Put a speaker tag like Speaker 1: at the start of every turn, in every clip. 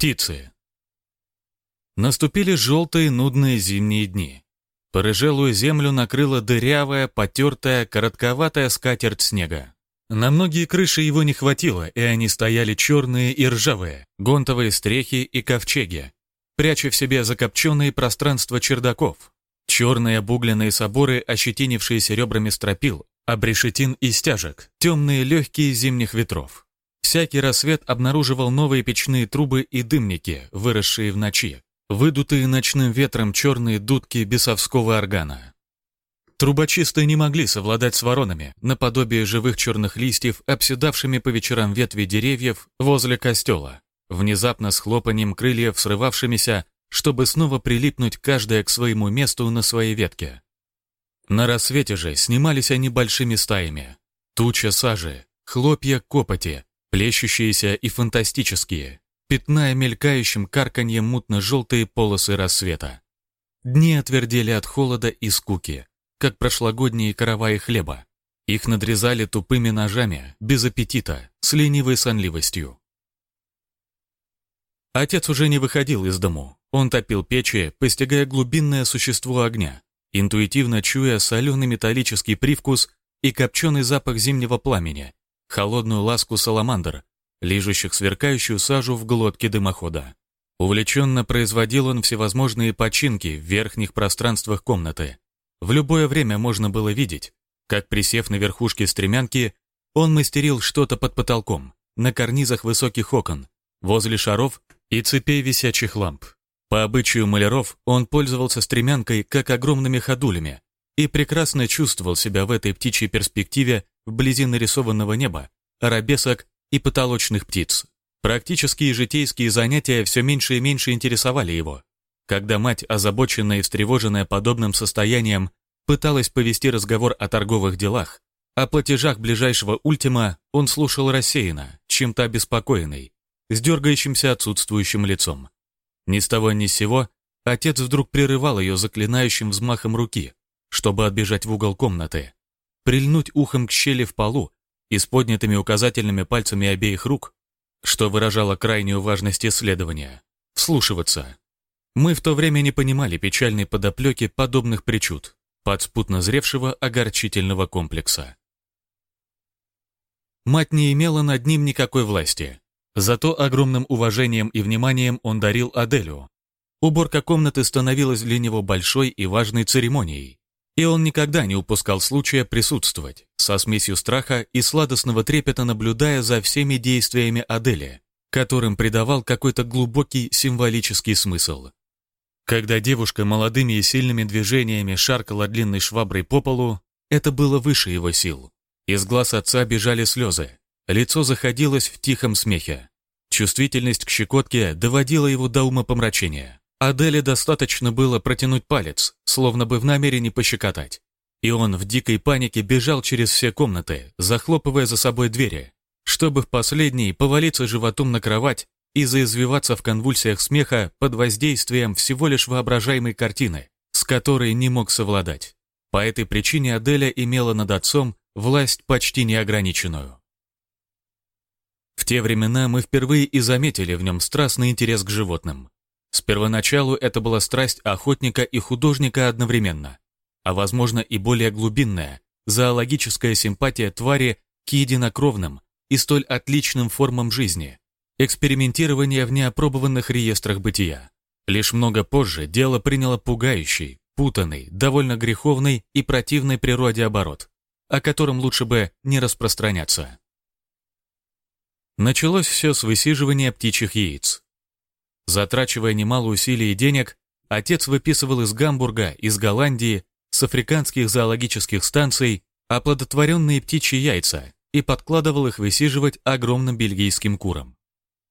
Speaker 1: Птицы. Наступили желтые нудные зимние дни. Порыжелую землю накрыла дырявая, потертая, коротковатая скатерть снега. На многие крыши его не хватило, и они стояли черные и ржавые, гонтовые стрехи и ковчеги, пряча в себе закопченные пространства чердаков. Черные обугленные соборы, ощетинившиеся ребрами стропил, обрешетин и стяжек, темные легкие зимних ветров. Всякий рассвет обнаруживал новые печные трубы и дымники, выросшие в ночи, выдутые ночным ветром черные дудки бесовского органа. Трубочисты не могли совладать с воронами, наподобие живых черных листьев, обседавшими по вечерам ветви деревьев возле костела, внезапно с хлопанием крыльев срывавшимися, чтобы снова прилипнуть каждая к своему месту на своей ветке. На рассвете же снимались они большими стаями. Туча сажи, хлопья копоти, плещущиеся и фантастические, пятная мелькающим карканьем мутно-желтые полосы рассвета. Дни отвердели от холода и скуки, как прошлогодние караваи хлеба. Их надрезали тупыми ножами, без аппетита, с ленивой сонливостью. Отец уже не выходил из дому. Он топил печи, постигая глубинное существо огня, интуитивно чуя соленый металлический привкус и копченый запах зимнего пламени, холодную ласку саламандр, лижущих сверкающую сажу в глотке дымохода. Увлеченно производил он всевозможные починки в верхних пространствах комнаты, в любое время можно было видеть, как, присев на верхушке стремянки, он мастерил что-то под потолком, на карнизах высоких окон, возле шаров и цепей висячих ламп. По обычаю маляров он пользовался стремянкой как огромными ходулями и прекрасно чувствовал себя в этой птичьей перспективе вблизи нарисованного неба, арабесок и потолочных птиц. Практические житейские занятия все меньше и меньше интересовали его. Когда мать, озабоченная и встревоженная подобным состоянием, пыталась повести разговор о торговых делах, о платежах ближайшего ультима он слушал рассеянно, чем-то обеспокоенный, с дергающимся отсутствующим лицом. Ни с того ни с сего отец вдруг прерывал ее заклинающим взмахом руки, чтобы отбежать в угол комнаты, прильнуть ухом к щели в полу и с поднятыми указательными пальцами обеих рук, что выражало крайнюю важность исследования, вслушиваться, мы в то время не понимали печальной подоплеки подобных причуд, подспутно зревшего огорчительного комплекса. Мать не имела над ним никакой власти, зато огромным уважением и вниманием он дарил Аделю. Уборка комнаты становилась для него большой и важной церемонией, и он никогда не упускал случая присутствовать, со смесью страха и сладостного трепета наблюдая за всеми действиями Адели, которым придавал какой-то глубокий символический смысл. Когда девушка молодыми и сильными движениями шаркала длинной шваброй по полу, это было выше его сил. Из глаз отца бежали слезы, лицо заходилось в тихом смехе. Чувствительность к щекотке доводила его до умопомрачения. Аделе достаточно было протянуть палец, словно бы в намерении пощекотать. И он в дикой панике бежал через все комнаты, захлопывая за собой двери, чтобы в последней повалиться животом на кровать и заизвиваться в конвульсиях смеха под воздействием всего лишь воображаемой картины, с которой не мог совладать. По этой причине Аделя имела над отцом власть почти неограниченную. В те времена мы впервые и заметили в нем страстный интерес к животным. С первоначалу это была страсть охотника и художника одновременно, а возможно и более глубинная, зоологическая симпатия твари к единокровным и столь отличным формам жизни, экспериментирование в неопробованных реестрах бытия. Лишь много позже дело приняло пугающий, путанный, довольно греховный и противной природе оборот, о котором лучше бы не распространяться. Началось все с высиживания птичьих яиц. Затрачивая немало усилий и денег, отец выписывал из Гамбурга, из Голландии, с африканских зоологических станций оплодотворенные птичьи яйца и подкладывал их высиживать огромным бельгийским курам.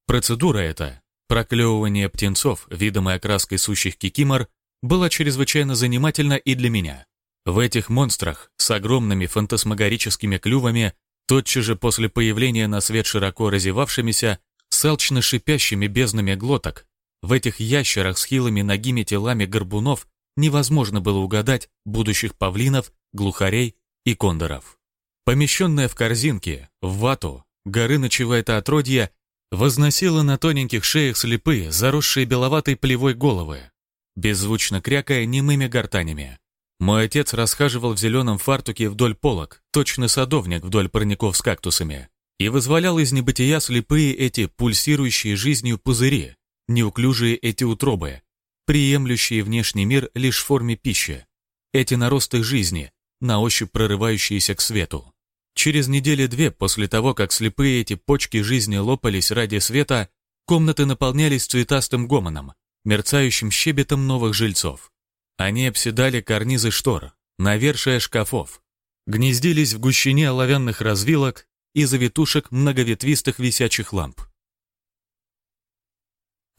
Speaker 1: Процедура эта, проклевывание птенцов видом и окраской сущих кикимор, была чрезвычайно занимательна и для меня. В этих монстрах с огромными фантасмагорическими клювами, тотчас же после появления на свет широко разевавшимися, салчно шипящими безднами глоток, в этих ящерах с хилыми ногими телами горбунов невозможно было угадать будущих павлинов, глухарей и кондоров. Помещенная в корзинке, в вату, горы ночевое отродье возносила на тоненьких шеях слепые, заросшие беловатой плевой головы, беззвучно крякая немыми гортанями. Мой отец расхаживал в зеленом фартуке вдоль полок, точно садовник вдоль парников с кактусами, и вызволял из небытия слепые эти пульсирующие жизнью пузыри, неуклюжие эти утробы, приемлющие внешний мир лишь в форме пищи, эти наросты жизни, на ощупь прорывающиеся к свету. Через недели две после того, как слепые эти почки жизни лопались ради света, комнаты наполнялись цветастым гомоном, мерцающим щебетом новых жильцов. Они обседали карнизы штор, навершие шкафов, гнездились в гущине оловянных развилок и завитушек многоветвистых висячих ламп.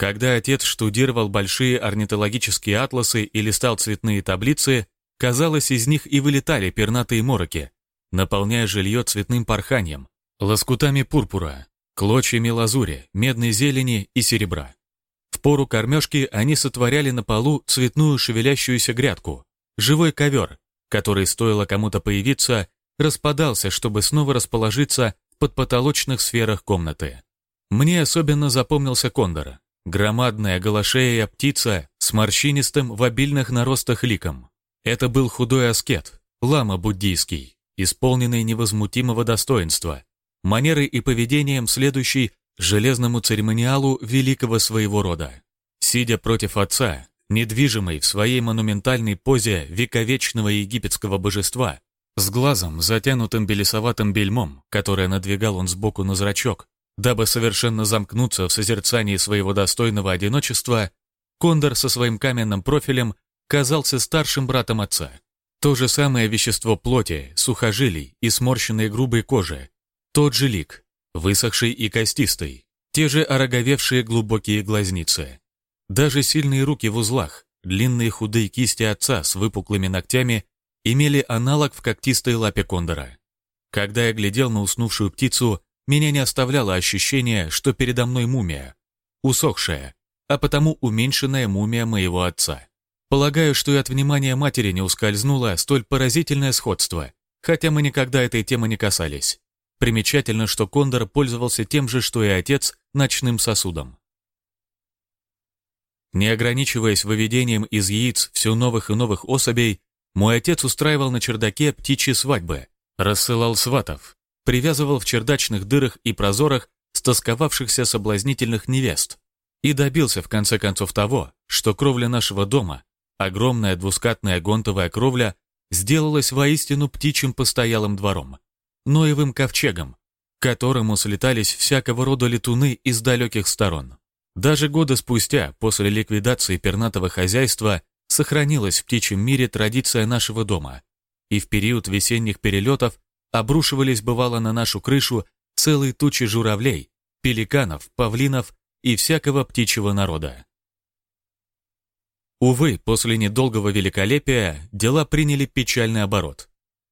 Speaker 1: Когда отец штудировал большие орнитологические атласы и листал цветные таблицы, казалось, из них и вылетали пернатые мороки, наполняя жилье цветным порханием, лоскутами пурпура, клочьями лазури, медной зелени и серебра. В пору кормежки они сотворяли на полу цветную шевелящуюся грядку, живой ковер, который, стоило кому-то появиться, распадался, чтобы снова расположиться в подпотолочных сферах комнаты. Мне особенно запомнился кондор, громадная голошея птица с морщинистым в обильных наростах ликом. Это был худой аскет, лама буддийский, исполненный невозмутимого достоинства, манерой и поведением следующий железному церемониалу великого своего рода. Сидя против отца, недвижимый в своей монументальной позе вековечного египетского божества, с глазом, затянутым белесоватым бельмом, которое надвигал он сбоку на зрачок, дабы совершенно замкнуться в созерцании своего достойного одиночества, Кондор со своим каменным профилем казался старшим братом отца. То же самое вещество плоти, сухожилий и сморщенной грубой кожи, тот же лик, высохший и костистый, те же ороговевшие глубокие глазницы. Даже сильные руки в узлах, длинные худые кисти отца с выпуклыми ногтями имели аналог в когтистой лапе кондора. Когда я глядел на уснувшую птицу, меня не оставляло ощущение, что передо мной мумия, усохшая, а потому уменьшенная мумия моего отца. Полагаю, что и от внимания матери не ускользнуло столь поразительное сходство, хотя мы никогда этой темы не касались. Примечательно, что Кондор пользовался тем же, что и отец, ночным сосудом. Не ограничиваясь выведением из яиц все новых и новых особей, мой отец устраивал на чердаке птичьи свадьбы, рассылал сватов, привязывал в чердачных дырах и прозорах стосковавшихся соблазнительных невест и добился в конце концов того, что кровля нашего дома, огромная двускатная гонтовая кровля, сделалась воистину птичьим постоялым двором. Ноевым ковчегом, к которому слетались всякого рода летуны из далеких сторон. Даже годы спустя, после ликвидации пернатого хозяйства, сохранилась в птичьем мире традиция нашего дома, и в период весенних перелетов обрушивались бывало на нашу крышу целые тучи журавлей, пеликанов, павлинов и всякого птичьего народа. Увы, после недолгого великолепия дела приняли печальный оборот.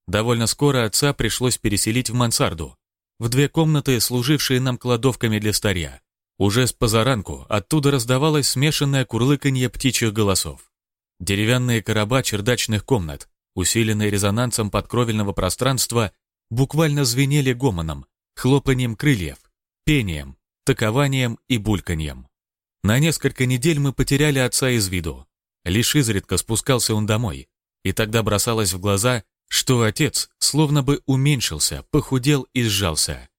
Speaker 1: Довольно скоро отца пришлось переселить в мансарду, в две комнаты, служившие нам кладовками для старья. Уже с позаранку оттуда раздавалось смешанное курлыканье птичьих голосов. Деревянные короба чердачных комнат, усиленные резонансом подкровельного пространства, буквально звенели гомоном, хлопанием крыльев, пением, такованием и бульканьем. На несколько недель мы потеряли отца из виду. Лишь изредка спускался он домой, и тогда бросалось в глаза, что отец словно бы уменьшился, похудел и сжался.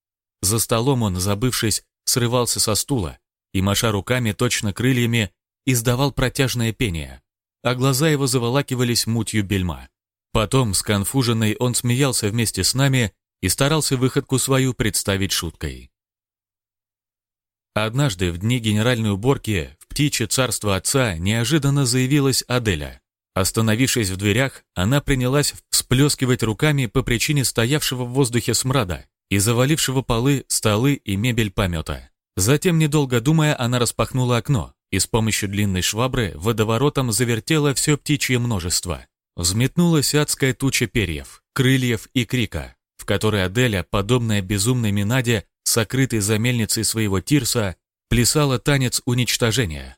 Speaker 1: За столом он, забывшись, срывался со стула и, маша руками, точно крыльями, издавал протяжное пение, а глаза его заволакивались мутью бельма. Потом, сконфуженный, он смеялся вместе с нами и старался выходку свою представить шуткой. Однажды в дни генеральной уборки в птичье царство отца неожиданно заявилась Аделя. Остановившись в дверях, она принялась всплескивать руками по причине стоявшего в воздухе смрада и завалившего полы, столы и мебель помета. Затем, недолго думая, она распахнула окно и с помощью длинной швабры водоворотом завертела все птичье множество. Взметнулась адская туча перьев, крыльев и крика, в которой Аделя, подобная безумной Минаде, сокрытой за мельницей своего Тирса, плясала танец уничтожения.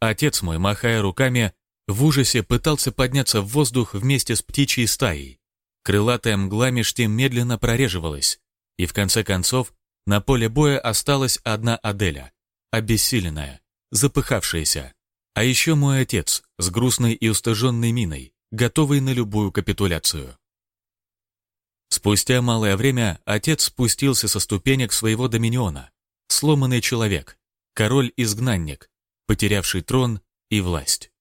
Speaker 1: Отец мой, махая руками, в ужасе пытался подняться в воздух вместе с птичьей стаей. Крылатая мгла меж тем медленно прореживалась, и в конце концов На поле боя осталась одна Аделя, обессиленная, запыхавшаяся. А еще мой отец с грустной и устыженной миной, готовый на любую капитуляцию. Спустя малое время отец спустился со ступенек своего доминиона, сломанный человек, король-изгнанник, потерявший трон и власть.